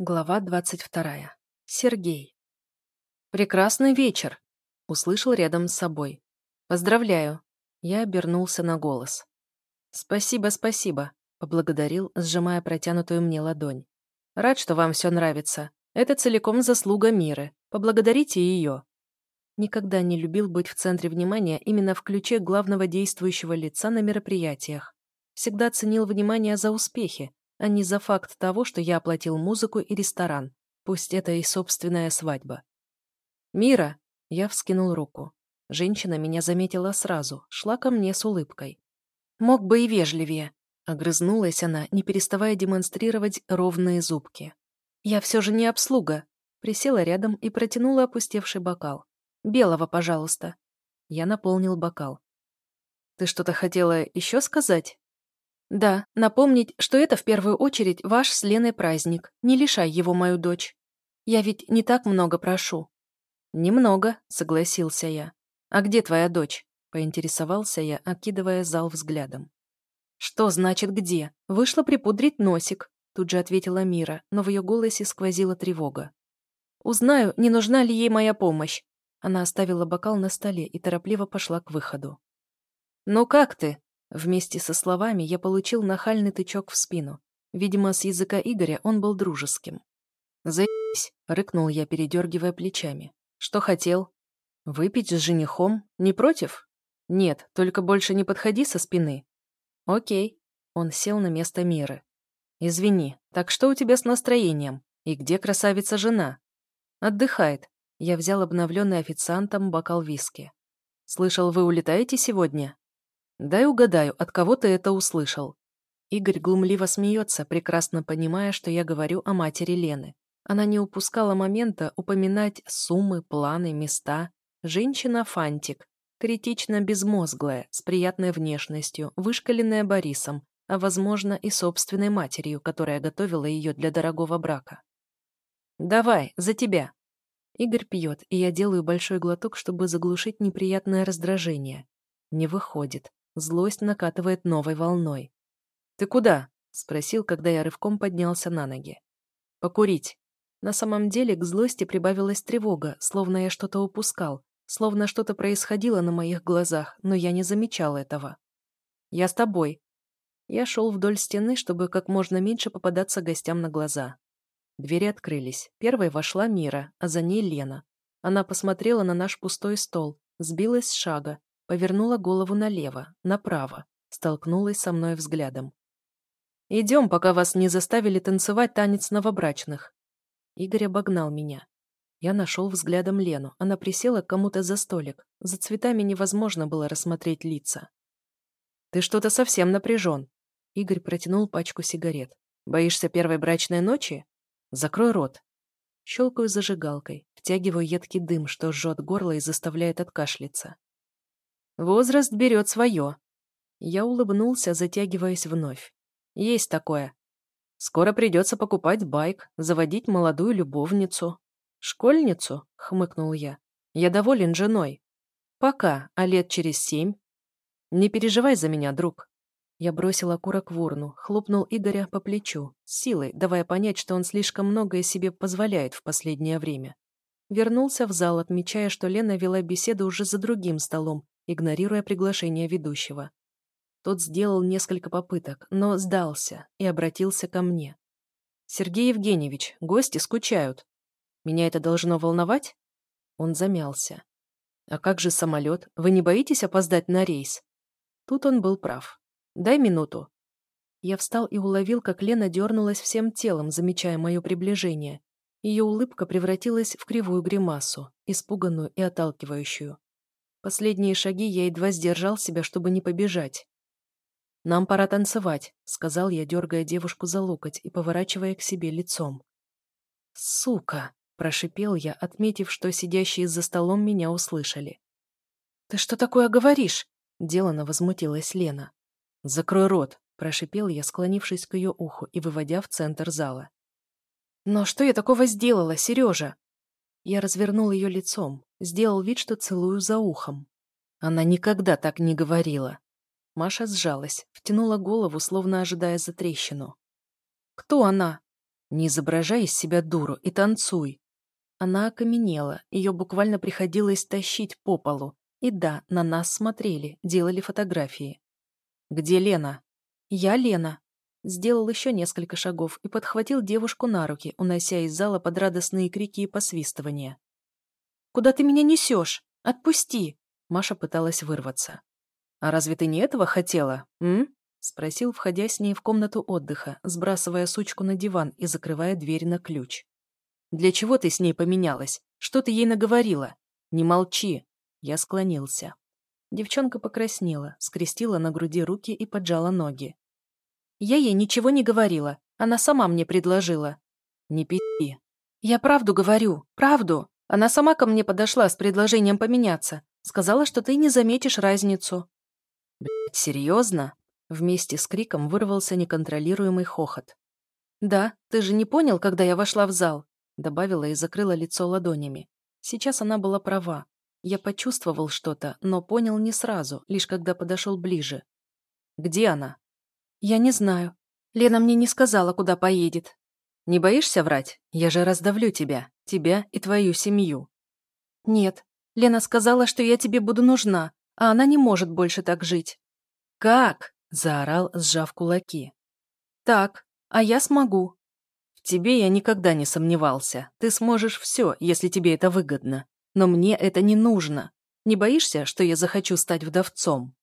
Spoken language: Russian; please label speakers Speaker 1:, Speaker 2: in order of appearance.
Speaker 1: Глава двадцать вторая. Сергей. «Прекрасный вечер!» — услышал рядом с собой. «Поздравляю!» Я обернулся на голос. «Спасибо, спасибо!» — поблагодарил, сжимая протянутую мне ладонь. «Рад, что вам все нравится. Это целиком заслуга Миры. Поблагодарите ее!» Никогда не любил быть в центре внимания именно в ключе главного действующего лица на мероприятиях. Всегда ценил внимание за успехи, а не за факт того, что я оплатил музыку и ресторан, пусть это и собственная свадьба. «Мира!» — я вскинул руку. Женщина меня заметила сразу, шла ко мне с улыбкой. «Мог бы и вежливее», — огрызнулась она, не переставая демонстрировать ровные зубки. «Я все же не обслуга», — присела рядом и протянула опустевший бокал. «Белого, пожалуйста». Я наполнил бокал. «Ты что-то хотела еще сказать?» Да, напомнить, что это в первую очередь ваш с Леной праздник. Не лишай его мою дочь. Я ведь не так много прошу. Немного, согласился я. А где твоя дочь? Поинтересовался я, окидывая зал взглядом. Что значит где? Вышла припудрить носик, тут же ответила Мира, но в ее голосе сквозила тревога. Узнаю, не нужна ли ей моя помощь. Она оставила бокал на столе и торопливо пошла к выходу. «Ну как ты?» Вместе со словами я получил нахальный тычок в спину. Видимо, с языка Игоря он был дружеским. «Заебись!» — рыкнул я, передергивая плечами. «Что хотел?» «Выпить с женихом? Не против?» «Нет, только больше не подходи со спины». «Окей». Он сел на место Миры. «Извини, так что у тебя с настроением? И где красавица-жена?» «Отдыхает». Я взял обновленный официантом бокал виски. «Слышал, вы улетаете сегодня?» Дай угадаю, от кого ты это услышал. Игорь глумливо смеется, прекрасно понимая, что я говорю о матери Лены. Она не упускала момента упоминать суммы, планы, места. Женщина-фантик, критично безмозглая, с приятной внешностью, вышкаленная Борисом, а, возможно, и собственной матерью, которая готовила ее для дорогого брака. «Давай, за тебя!» Игорь пьет, и я делаю большой глоток, чтобы заглушить неприятное раздражение. Не выходит. Злость накатывает новой волной. «Ты куда?» — спросил, когда я рывком поднялся на ноги. «Покурить». На самом деле к злости прибавилась тревога, словно я что-то упускал, словно что-то происходило на моих глазах, но я не замечал этого. «Я с тобой». Я шел вдоль стены, чтобы как можно меньше попадаться гостям на глаза. Двери открылись. Первой вошла Мира, а за ней Лена. Она посмотрела на наш пустой стол, сбилась с шага Повернула голову налево, направо, столкнулась со мной взглядом. «Идем, пока вас не заставили танцевать танец новобрачных». Игорь обогнал меня. Я нашел взглядом Лену. Она присела к кому-то за столик. За цветами невозможно было рассмотреть лица. «Ты что-то совсем напряжен». Игорь протянул пачку сигарет. «Боишься первой брачной ночи? Закрой рот». Щелкаю зажигалкой, втягиваю едкий дым, что жжет горло и заставляет откашляться. Возраст берет свое. Я улыбнулся, затягиваясь вновь. Есть такое. Скоро придется покупать байк, заводить молодую любовницу. Школьницу? Хмыкнул я. Я доволен женой. Пока, а лет через семь. Не переживай за меня, друг. Я бросил окурок в урну, хлопнул Игоря по плечу, силой, давая понять, что он слишком многое себе позволяет в последнее время. Вернулся в зал, отмечая, что Лена вела беседу уже за другим столом игнорируя приглашение ведущего. Тот сделал несколько попыток, но сдался и обратился ко мне. «Сергей Евгеньевич, гости скучают. Меня это должно волновать?» Он замялся. «А как же самолет? Вы не боитесь опоздать на рейс?» Тут он был прав. «Дай минуту». Я встал и уловил, как Лена дернулась всем телом, замечая мое приближение. Ее улыбка превратилась в кривую гримасу, испуганную и отталкивающую. Последние шаги я едва сдержал себя, чтобы не побежать. «Нам пора танцевать», — сказал я, дергая девушку за локоть и поворачивая к себе лицом. «Сука!» — прошипел я, отметив, что сидящие за столом меня услышали. «Ты что такое говоришь?» — делано возмутилась Лена. «Закрой рот!» — прошипел я, склонившись к ее уху и выводя в центр зала. «Но что я такого сделала, Сережа?» Я развернул ее лицом, сделал вид, что целую за ухом. Она никогда так не говорила. Маша сжалась, втянула голову, словно ожидая затрещину. «Кто она?» Не изображай из себя дуру и танцуй. Она окаменела, ее буквально приходилось тащить по полу. И да, на нас смотрели, делали фотографии. «Где Лена?» «Я Лена». Сделал еще несколько шагов и подхватил девушку на руки, унося из зала под радостные крики и посвистывания. «Куда ты меня несешь? Отпусти!» Маша пыталась вырваться. «А разве ты не этого хотела, м?» Спросил, входя с ней в комнату отдыха, сбрасывая сучку на диван и закрывая дверь на ключ. «Для чего ты с ней поменялась? Что ты ей наговорила? Не молчи!» Я склонился. Девчонка покраснела, скрестила на груди руки и поджала ноги. «Я ей ничего не говорила. Она сама мне предложила». «Не пи***и». «Я правду говорю, правду. Она сама ко мне подошла с предложением поменяться. Сказала, что ты не заметишь разницу». «Блядь, серьезно?» Вместе с криком вырвался неконтролируемый хохот. «Да, ты же не понял, когда я вошла в зал?» Добавила и закрыла лицо ладонями. Сейчас она была права. Я почувствовал что-то, но понял не сразу, лишь когда подошел ближе. «Где она?» «Я не знаю. Лена мне не сказала, куда поедет». «Не боишься врать? Я же раздавлю тебя, тебя и твою семью». «Нет. Лена сказала, что я тебе буду нужна, а она не может больше так жить». «Как?» Заорал, сжав кулаки. «Так, а я смогу». «В тебе я никогда не сомневался. Ты сможешь все, если тебе это выгодно. Но мне это не нужно. Не боишься, что я захочу стать вдовцом?»